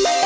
Bye.